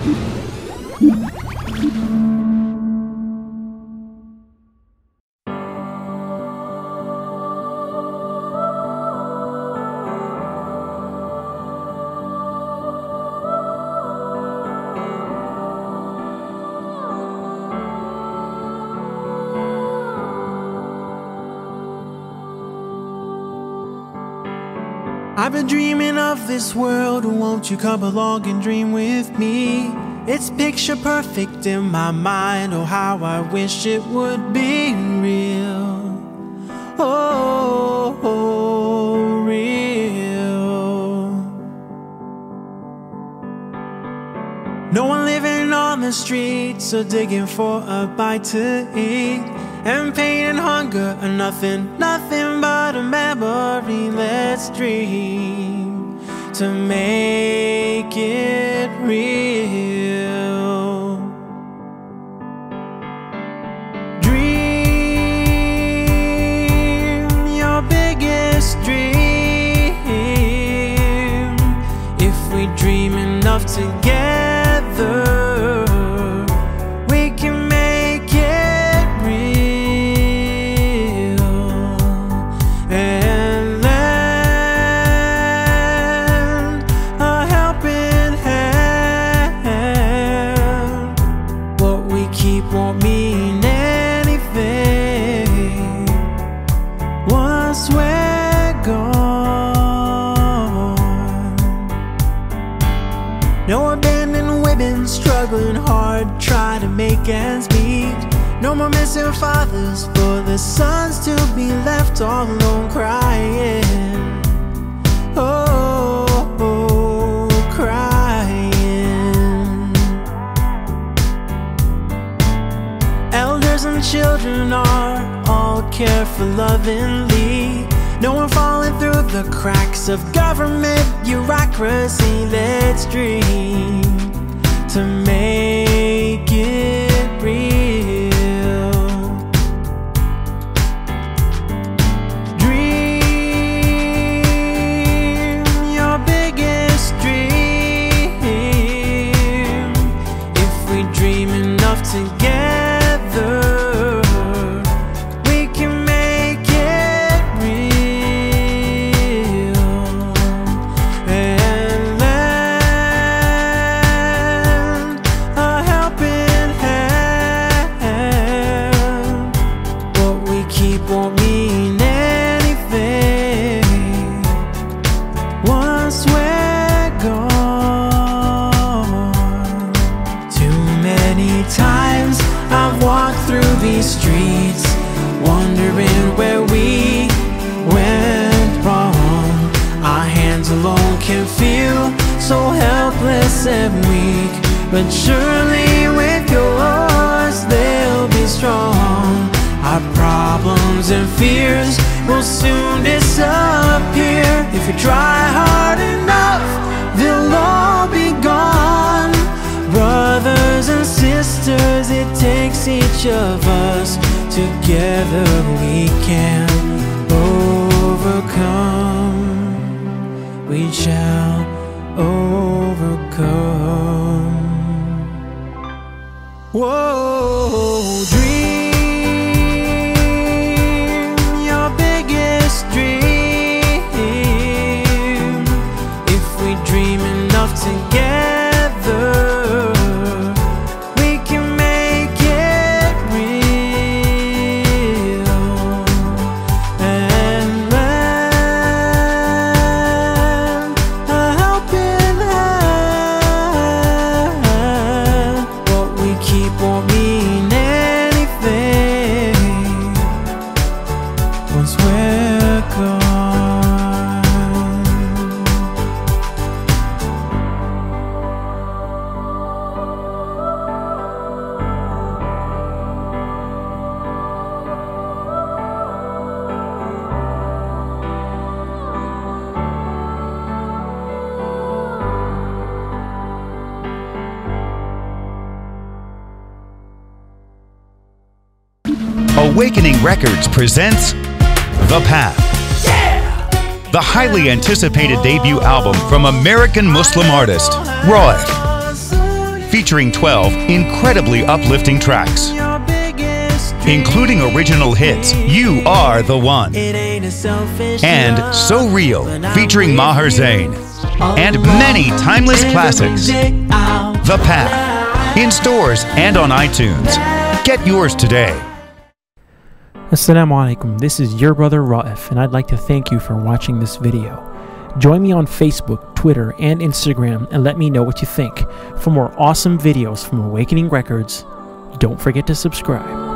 Thank you. I've been dreaming of this world, won't you come along and dream with me? It's picture perfect in my mind, oh, how I wish it would be real. Oh, real. No one living on the streets or digging for a bite to eat. And pain and hunger are nothing, nothing but a memory. Let's dream to make it real. Dream your biggest dream. If we dream enough together, abandoned women struggling hard, trying to make ends meet. No more missing fathers for the sons to be left all alone crying. Oh, oh, crying. Elders and children are all cared for lovingly. No one falling through the cracks of government bureaucracy. Let's dream to make streets, wondering where we went wrong. Our hands alone can feel so helpless and weak, but surely with yours they'll be strong. Our problems and fears will soon disappear if you try hard enough. They'll all be takes each of us. Together we can overcome. We shall overcome. Whoa, Awakening Records presents The Path. The highly anticipated debut album from American Muslim artist Raef. featuring 12 incredibly uplifting tracks, including original hits You Are the One, and So Real, featuring Maher Zain, and many timeless classics. The Path, in stores and on iTunes. Get yours today. Assalamu alaikum, this is your brother Raef, and I'd like to thank you for watching this video. Join me on Facebook, Twitter, and Instagram and let me know what you think. For more awesome videos from Awakening Records, don't forget to subscribe.